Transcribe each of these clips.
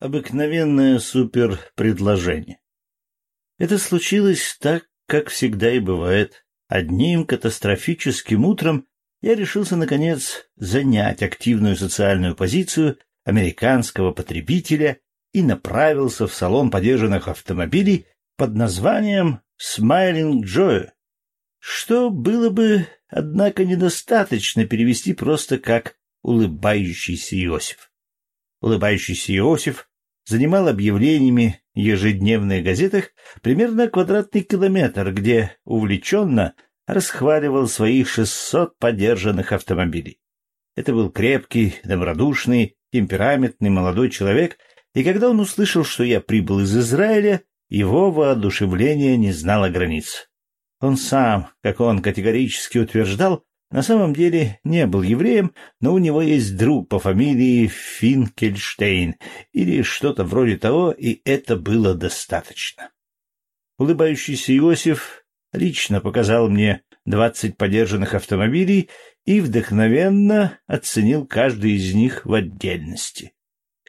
обыкновенное суперпредложение. Это случилось так, как всегда и бывает. Одним катастрофическим утром я решился, наконец, занять активную социальную позицию американского потребителя и направился в салон подержанных автомобилей под названием «Smiling Joy», что было бы, однако, недостаточно перевести просто как «улыбающийся Иосиф». Улыбающийся Иосиф занимал объявлениями в ежедневных газетах примерно квадратный километр, где увлеченно расхваливал своих 600 подержанных автомобилей. Это был крепкий, добродушный, темпераментный молодой человек, и когда он услышал, что я прибыл из Израиля, его воодушевление не знало границ. Он сам, как он категорически утверждал, на самом деле не был евреем, но у него есть друг по фамилии Финкельштейн или что-то вроде того, и это было достаточно. Улыбающийся Иосиф лично показал мне двадцать подержанных автомобилей и вдохновенно оценил каждый из них в отдельности.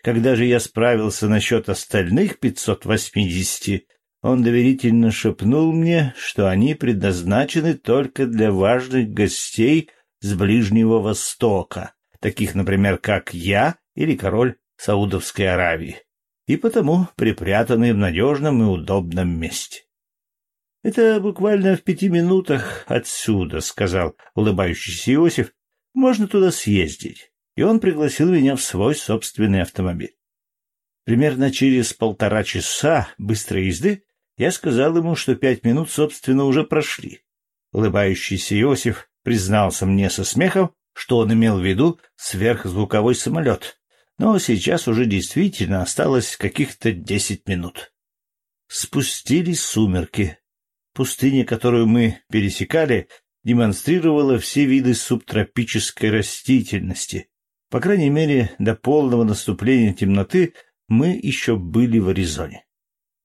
Когда же я справился насчет остальных пятьсот восьмидесяти, он доверительно шепнул мне, что они предназначены только для важных гостей с Ближнего Востока, таких, например, как я или король Саудовской Аравии, и потому припрятаны в надежном и удобном месте. — Это буквально в пяти минутах отсюда, — сказал улыбающийся Иосиф. — Можно туда съездить. И он пригласил меня в свой собственный автомобиль. Примерно через полтора часа быстрой езды я сказал ему, что пять минут, собственно, уже прошли. Улыбающийся Иосиф признался мне со смехом, что он имел в виду сверхзвуковой самолет, но сейчас уже действительно осталось каких-то десять минут. Спустились сумерки. Пустыня, которую мы пересекали, демонстрировала все виды субтропической растительности. По крайней мере, до полного наступления темноты мы еще были в Аризоне.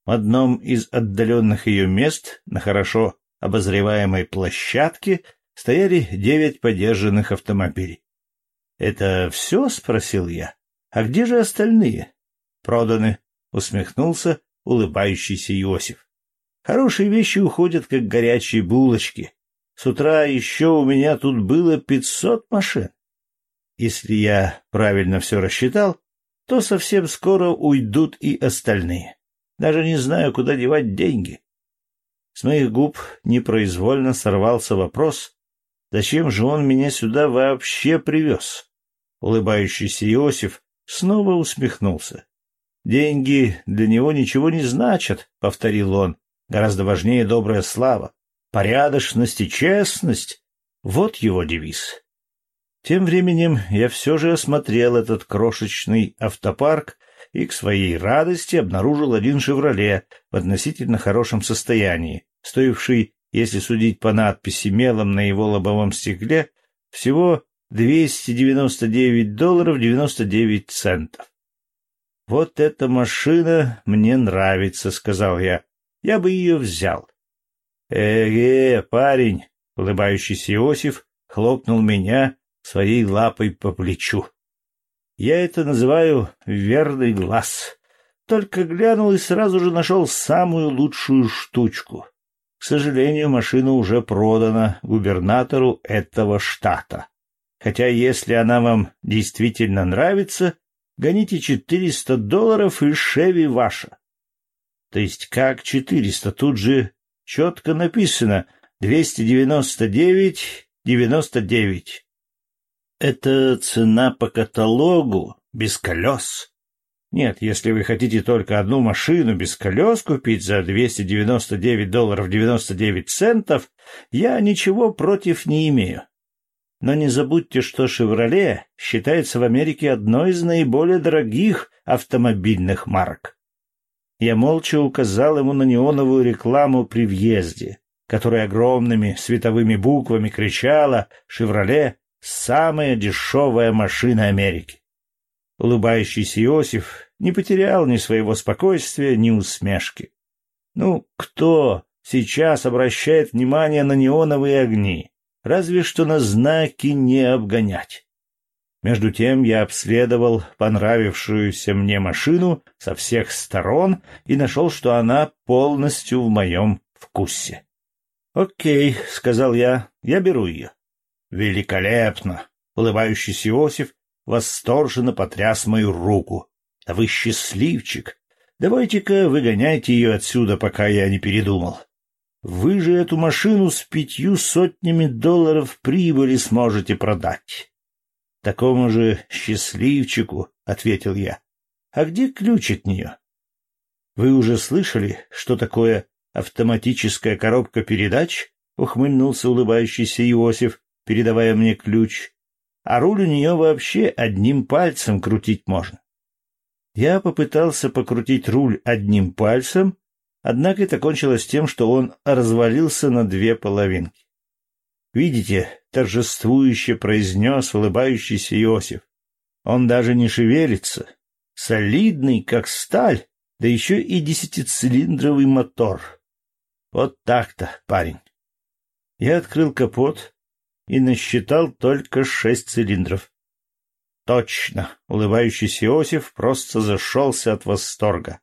В одном из отдаленных ее мест, на хорошо обозреваемой площадке, стояли девять подержанных автомобилей. — Это все? — спросил я. — А где же остальные? — Проданы, — усмехнулся улыбающийся Иосиф. — Хорошие вещи уходят, как горячие булочки. С утра еще у меня тут было пятьсот машин. Если я правильно все рассчитал, то совсем скоро уйдут и остальные. Даже не знаю, куда девать деньги. С моих губ непроизвольно сорвался вопрос, зачем же он меня сюда вообще привез? Улыбающийся Иосиф снова усмехнулся. «Деньги для него ничего не значат», — повторил он. «Гораздо важнее добрая слава, порядочность и честность. Вот его девиз». Тем временем я все же осмотрел этот крошечный автопарк и к своей радости обнаружил один «Шевроле» в относительно хорошем состоянии, стоивший, если судить по надписи мелом на его лобовом стекле, всего 299 долларов 99 центов. «Вот эта машина мне нравится», — сказал я. «Я бы ее взял». «Э-э, парень!» — улыбающийся Иосиф хлопнул меня своей лапой по плечу. Я это называю верный глаз. Только глянул и сразу же нашел самую лучшую штучку. К сожалению, машина уже продана губернатору этого штата. Хотя если она вам действительно нравится, гоните 400 долларов и Шеви ваша. То есть как 400? Тут же четко написано 299,99. Это цена по каталогу, без колес. Нет, если вы хотите только одну машину без колес купить за 299 долларов 99 центов, я ничего против не имею. Но не забудьте, что «Шевроле» считается в Америке одной из наиболее дорогих автомобильных марок. Я молча указал ему на неоновую рекламу при въезде, которая огромными световыми буквами кричала «Шевроле самая дешевая машина Америки. Улыбающийся Иосиф не потерял ни своего спокойствия, ни усмешки. Ну, кто сейчас обращает внимание на неоновые огни? Разве что на знаки не обгонять. Между тем я обследовал понравившуюся мне машину со всех сторон и нашел, что она полностью в моем вкусе. «Окей», — сказал я, — «я беру ее». «Великолепно!» — улыбающийся Иосиф восторженно потряс мою руку. «Да вы счастливчик! Давайте-ка выгоняйте ее отсюда, пока я не передумал. Вы же эту машину с пятью сотнями долларов прибыли сможете продать». «Такому же счастливчику», — ответил я. «А где ключ от нее?» «Вы уже слышали, что такое автоматическая коробка передач?» — ухмыльнулся улыбающийся Иосиф, передавая мне ключ а руль у нее вообще одним пальцем крутить можно. Я попытался покрутить руль одним пальцем, однако это кончилось тем, что он развалился на две половинки. «Видите», — торжествующе произнес улыбающийся Иосиф, — «он даже не шевелится, солидный, как сталь, да еще и десятицилиндровый мотор. Вот так-то, парень». Я открыл капот, и насчитал только шесть цилиндров. Точно, улыбающийся Иосиф просто зашелся от восторга.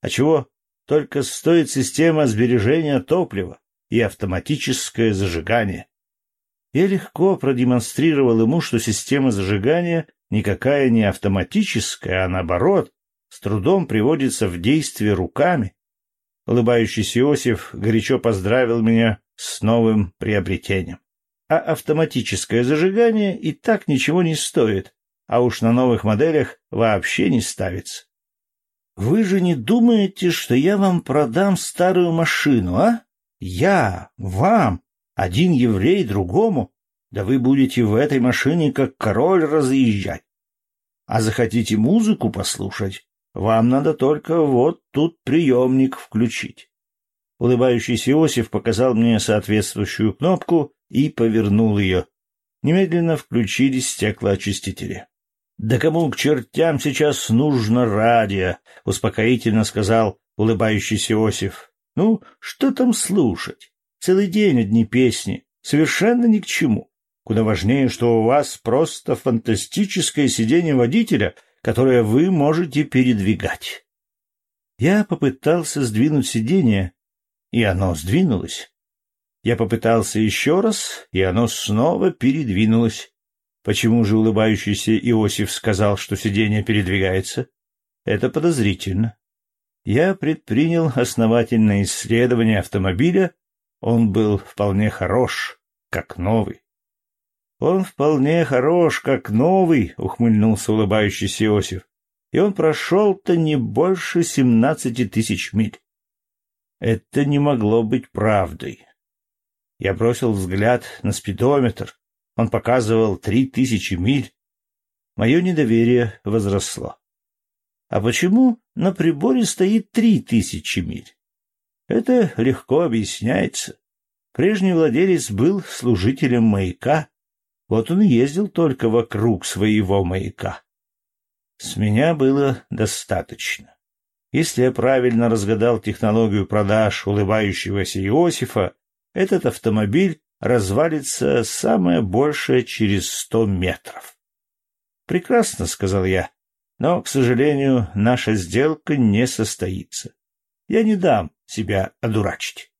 А чего? Только стоит система сбережения топлива и автоматическое зажигание. Я легко продемонстрировал ему, что система зажигания никакая не автоматическая, а наоборот, с трудом приводится в действие руками. Улыбающийся Иосиф горячо поздравил меня с новым приобретением а автоматическое зажигание и так ничего не стоит, а уж на новых моделях вообще не ставится. Вы же не думаете, что я вам продам старую машину, а? Я, вам, один еврей другому? Да вы будете в этой машине как король разъезжать. А захотите музыку послушать, вам надо только вот тут приемник включить. Улыбающийся Иосиф показал мне соответствующую кнопку, и повернул ее. Немедленно включились стеклоочистители. «Да кому к чертям сейчас нужно радио?» — успокоительно сказал улыбающийся Иосиф. «Ну, что там слушать? Целый день одни песни. Совершенно ни к чему. Куда важнее, что у вас просто фантастическое сиденье водителя, которое вы можете передвигать». Я попытался сдвинуть сиденье, и оно сдвинулось. Я попытался еще раз, и оно снова передвинулось. Почему же улыбающийся Иосиф сказал, что сиденье передвигается? Это подозрительно. Я предпринял основательное исследование автомобиля. Он был вполне хорош, как новый. Он вполне хорош, как новый, ухмыльнулся улыбающийся Иосиф. И он прошел-то не больше семнадцати тысяч миль. Это не могло быть правдой. Я бросил взгляд на спидометр. Он показывал три тысячи миль. Мое недоверие возросло. А почему на приборе стоит три тысячи миль? Это легко объясняется. Прежний владелец был служителем маяка. Вот он ездил только вокруг своего маяка. С меня было достаточно. Если я правильно разгадал технологию продаж улыбающегося Иосифа, этот автомобиль развалится самое большее через сто метров. «Прекрасно», — сказал я, — «но, к сожалению, наша сделка не состоится. Я не дам себя одурачить».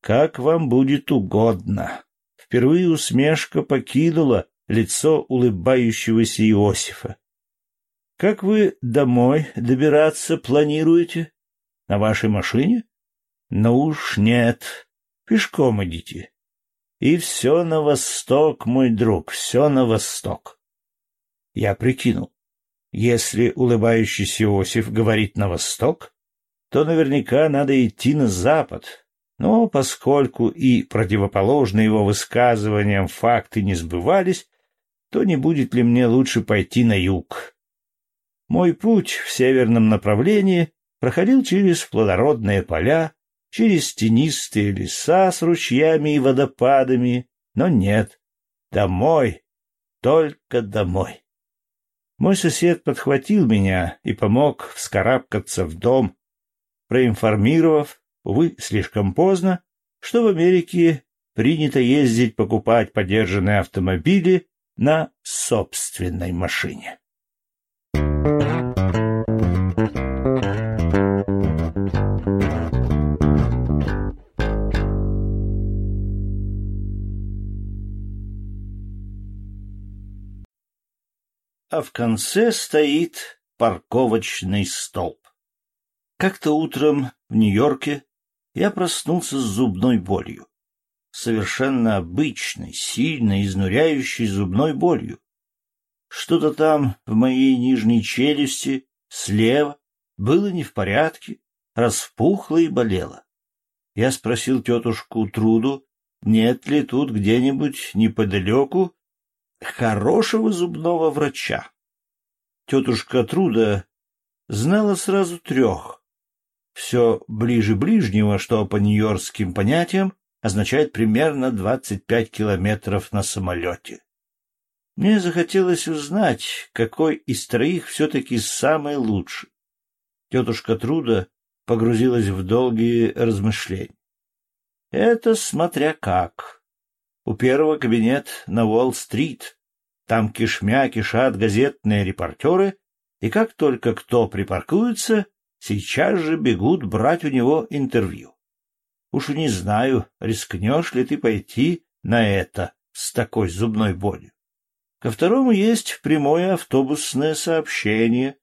«Как вам будет угодно». Впервые усмешка покинула лицо улыбающегося Иосифа. «Как вы домой добираться планируете? На вашей машине?» «Ну уж нет. Пешком идите. И все на восток, мой друг, все на восток. Я прикинул. Если улыбающийся Иосиф говорит «на восток», то наверняка надо идти на запад. Но поскольку и противоположные его высказываниям факты не сбывались, то не будет ли мне лучше пойти на юг? Мой путь в северном направлении проходил через плодородные поля, через тенистые леса с ручьями и водопадами, но нет. Домой, только домой. Мой сосед подхватил меня и помог вскарабкаться в дом, проинформировав, увы, слишком поздно, что в Америке принято ездить покупать подержанные автомобили на собственной машине. А в конце стоит парковочный столб. Как-то утром в Нью-Йорке я проснулся с зубной болью. Совершенно обычной, сильной, изнуряющей зубной болью. Что-то там в моей нижней челюсти слева было не в порядке, распухло и болело. Я спросил тетушку Труду, нет ли тут где-нибудь неподалеку хорошего зубного врача. Тетушка Труда знала сразу трех. Все ближе ближнего, что по нью-йоркским понятиям означает примерно 25 километров на самолете. Мне захотелось узнать, какой из троих все-таки самый лучший. Тетушка Труда погрузилась в долгие размышления. Это смотря как. У первого кабинет на Уолл-стрит. Там кишмя кишат газетные репортеры, и как только кто припаркуется, сейчас же бегут брать у него интервью. Уж не знаю, рискнешь ли ты пойти на это с такой зубной болью. Ко второму есть прямое автобусное сообщение,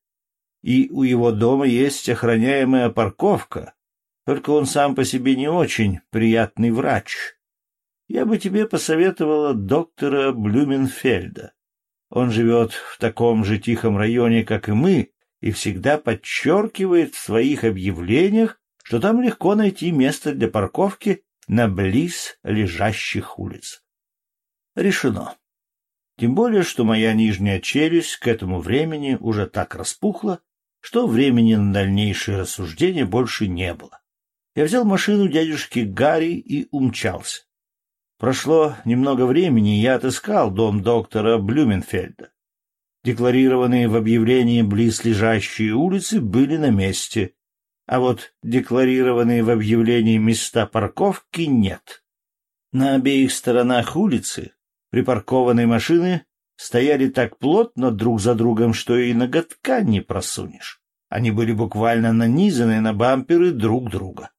и у его дома есть охраняемая парковка, только он сам по себе не очень приятный врач, я бы тебе посоветовала доктора Блюменфельда. Он живет в таком же тихом районе, как и мы, и всегда подчеркивает в своих объявлениях, что там легко найти место для парковки на близ лежащих улиц. Решено. Тем более, что моя нижняя челюсть к этому времени уже так распухла, что времени на дальнейшие рассуждения больше не было. Я взял машину дядюшки Гарри и умчался. Прошло немного времени, и я отыскал дом доктора Блюменфельда. Декларированные в объявлении близлежащие улицы были на месте, а вот декларированные в объявлении места парковки нет. На обеих сторонах улицы припаркованные машины стояли так плотно друг за другом, что и ноготка не просунешь. Они были буквально нанизаны на бамперы друг друга.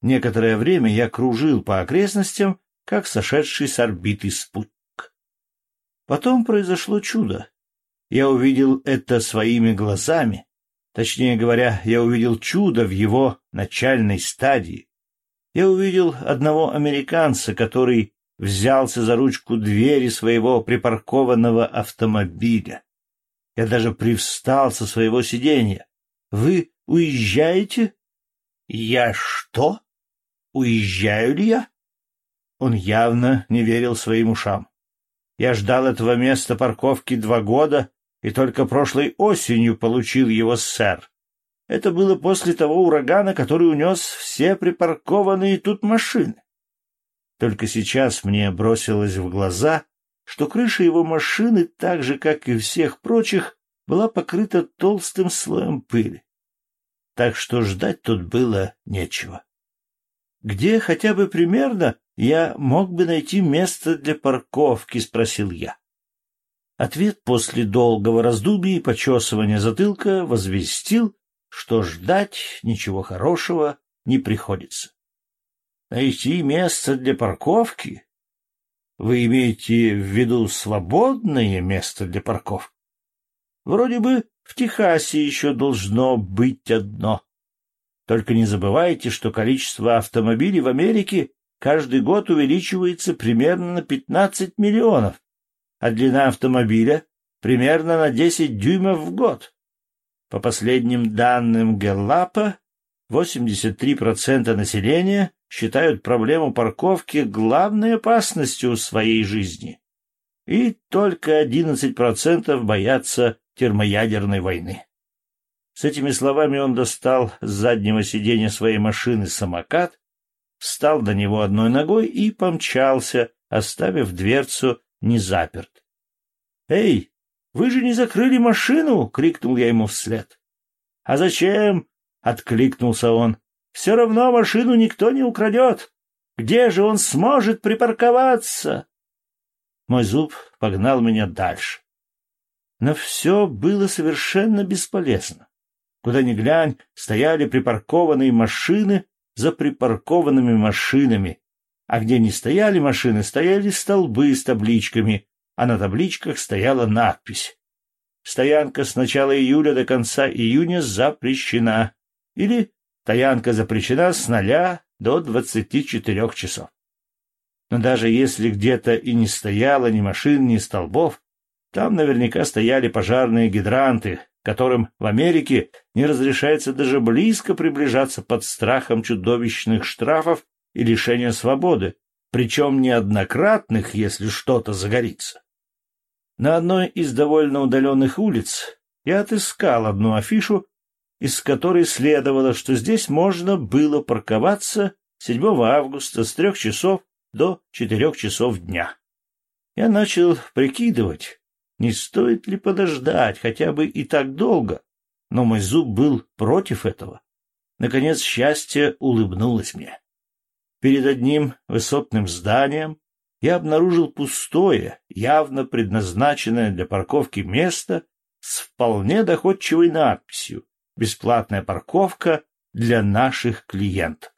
Некоторое время я кружил по окрестностям, как сошедший с орбиты спутник. Потом произошло чудо. Я увидел это своими глазами. Точнее говоря, я увидел чудо в его начальной стадии. Я увидел одного американца, который взялся за ручку двери своего припаркованного автомобиля. Я даже привстал со своего сиденья. «Вы уезжаете?» «Я что? Уезжаю ли я?» Он явно не верил своим ушам. Я ждал этого места парковки два года и только прошлой осенью получил его, сэр. Это было после того урагана, который унес все припаркованные тут машины. Только сейчас мне бросилось в глаза, что крыша его машины, так же, как и всех прочих, была покрыта толстым слоем пыли. Так что ждать тут было нечего. Где хотя бы примерно я мог бы найти место для парковки? — спросил я. Ответ после долгого раздумья и почесывания затылка возвестил, что ждать ничего хорошего не приходится. Найти место для парковки? Вы имеете в виду свободное место для парковки? Вроде бы в Техасе еще должно быть одно. Только не забывайте, что количество автомобилей в Америке каждый год увеличивается примерно на 15 миллионов, а длина автомобиля примерно на 10 дюймов в год. По последним данным Геллапа, 83% населения считают проблему парковки главной опасностью своей жизни, и только 11% боятся термоядерной войны. С этими словами он достал с заднего сиденья своей машины самокат встал до него одной ногой и помчался, оставив дверцу незаперт. «Эй, вы же не закрыли машину!» — крикнул я ему вслед. «А зачем?» — откликнулся он. «Все равно машину никто не украдет. Где же он сможет припарковаться?» Мой зуб погнал меня дальше. Но все было совершенно бесполезно. Куда ни глянь, стояли припаркованные машины за припаркованными машинами, а где не стояли машины, стояли столбы с табличками, а на табличках стояла надпись «Стоянка с начала июля до конца июня запрещена» или «Стоянка запрещена с ноля до двадцати четырех часов». Но даже если где-то и не стояло ни машин, ни столбов, там наверняка стояли пожарные гидранты, которым в Америке не разрешается даже близко приближаться под страхом чудовищных штрафов и лишения свободы, причем неоднократных, если что-то загорится. На одной из довольно удаленных улиц я отыскал одну афишу, из которой следовало, что здесь можно было парковаться 7 августа с трех часов до четырех часов дня. Я начал прикидывать, не стоит ли подождать хотя бы и так долго, но мой зуб был против этого. Наконец счастье улыбнулось мне. Перед одним высотным зданием я обнаружил пустое, явно предназначенное для парковки место с вполне доходчивой надписью «Бесплатная парковка для наших клиентов».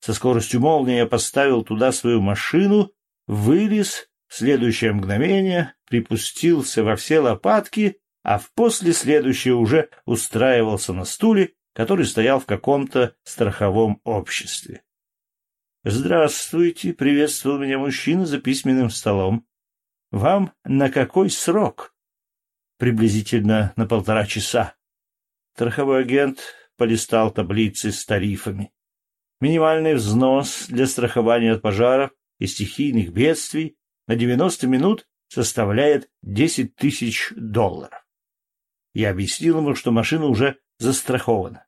Со скоростью молнии я поставил туда свою машину, вылез, следующее мгновение припустился во все лопатки, а в после следующее уже устраивался на стуле, который стоял в каком-то страховом обществе. «Здравствуйте», — приветствовал меня мужчина за письменным столом. «Вам на какой срок?» «Приблизительно на полтора часа». Страховой агент полистал таблицы с тарифами. Минимальный взнос для страхования от пожаров и стихийных бедствий на 90 минут составляет 10 тысяч долларов. Я объяснил ему, что машина уже застрахована.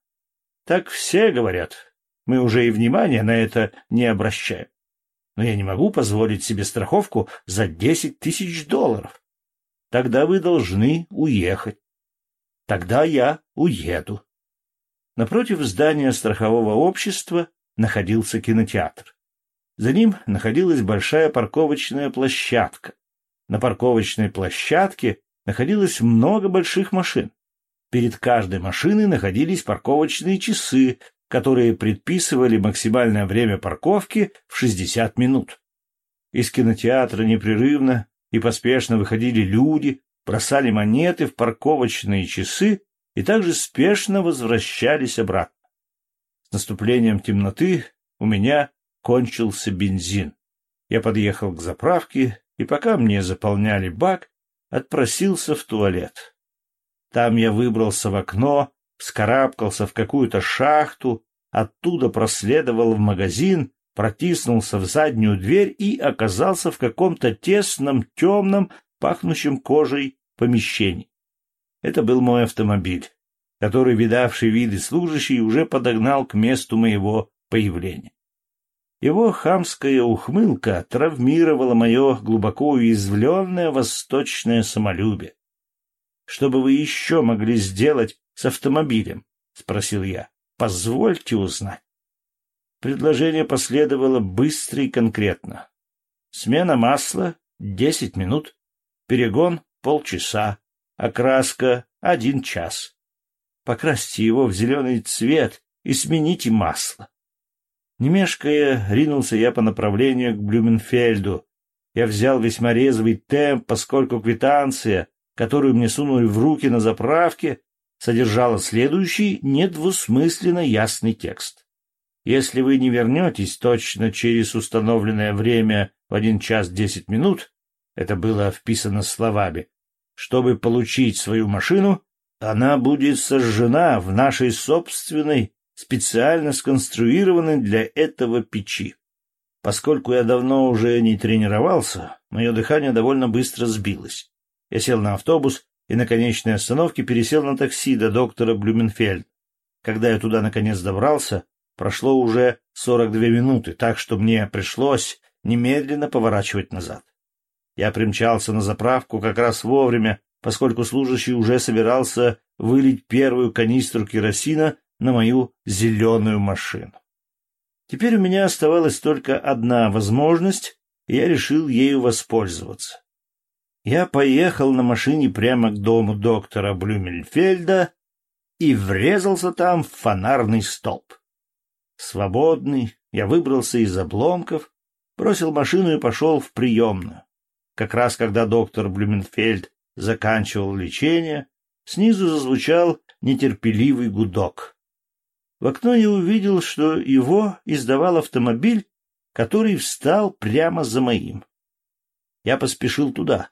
Так все говорят. Мы уже и внимания на это не обращаем. Но я не могу позволить себе страховку за 10 тысяч долларов. Тогда вы должны уехать. Тогда я уеду. Напротив здания страхового общества находился кинотеатр. За ним находилась большая парковочная площадка. На парковочной площадке находилось много больших машин. Перед каждой машиной находились парковочные часы, которые предписывали максимальное время парковки в 60 минут. Из кинотеатра непрерывно и поспешно выходили люди, бросали монеты в парковочные часы и также спешно возвращались обратно. С наступлением темноты у меня кончился бензин. Я подъехал к заправке, и пока мне заполняли бак, отпросился в туалет. Там я выбрался в окно, вскарабкался в какую-то шахту, оттуда проследовал в магазин, протиснулся в заднюю дверь и оказался в каком-то тесном, темном, пахнущем кожей помещении. Это был мой автомобиль который видавший виды служащий уже подогнал к месту моего появления. Его хамская ухмылка травмировала мое глубоко уязвленное восточное самолюбие. — Что бы вы еще могли сделать с автомобилем? — спросил я. — Позвольте узнать. Предложение последовало быстро и конкретно. Смена масла — десять минут, перегон — полчаса, окраска — один час покрасьте его в зеленый цвет и смените масло. Не мешкая, ринулся я по направлению к Блюменфельду. Я взял весьма резвый темп, поскольку квитанция, которую мне сунули в руки на заправке, содержала следующий недвусмысленно ясный текст. Если вы не вернетесь точно через установленное время в один час десять минут, это было вписано словами, чтобы получить свою машину, она будет сожжена в нашей собственной, специально сконструированной для этого печи. Поскольку я давно уже не тренировался, мое дыхание довольно быстро сбилось. Я сел на автобус и на конечной остановке пересел на такси до доктора Блюменфельд. Когда я туда наконец добрался, прошло уже 42 минуты, так что мне пришлось немедленно поворачивать назад. Я примчался на заправку как раз вовремя, поскольку служащий уже собирался вылить первую канистру керосина на мою зеленую машину. Теперь у меня оставалась только одна возможность и я решил ею воспользоваться. Я поехал на машине прямо к дому доктора Блюмельфельда и врезался там в фонарный столб. Свободный, я выбрался из обломков, бросил машину и пошел в приемную. Как раз когда доктор Блюменфельд заканчивал лечение, снизу зазвучал нетерпеливый гудок. В окно я увидел, что его издавал автомобиль, который встал прямо за моим. Я поспешил туда.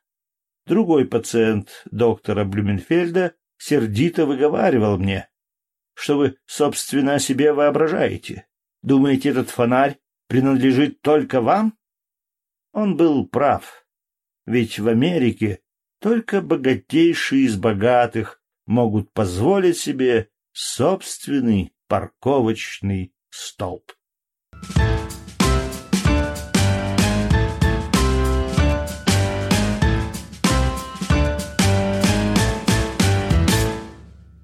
Другой пациент доктора Блюменфельда сердито выговаривал мне. Что вы, собственно, о себе воображаете? Думаете, этот фонарь принадлежит только вам? Он был прав. Ведь в Америке только богатейшие из богатых могут позволить себе собственный парковочный столб. Thank you.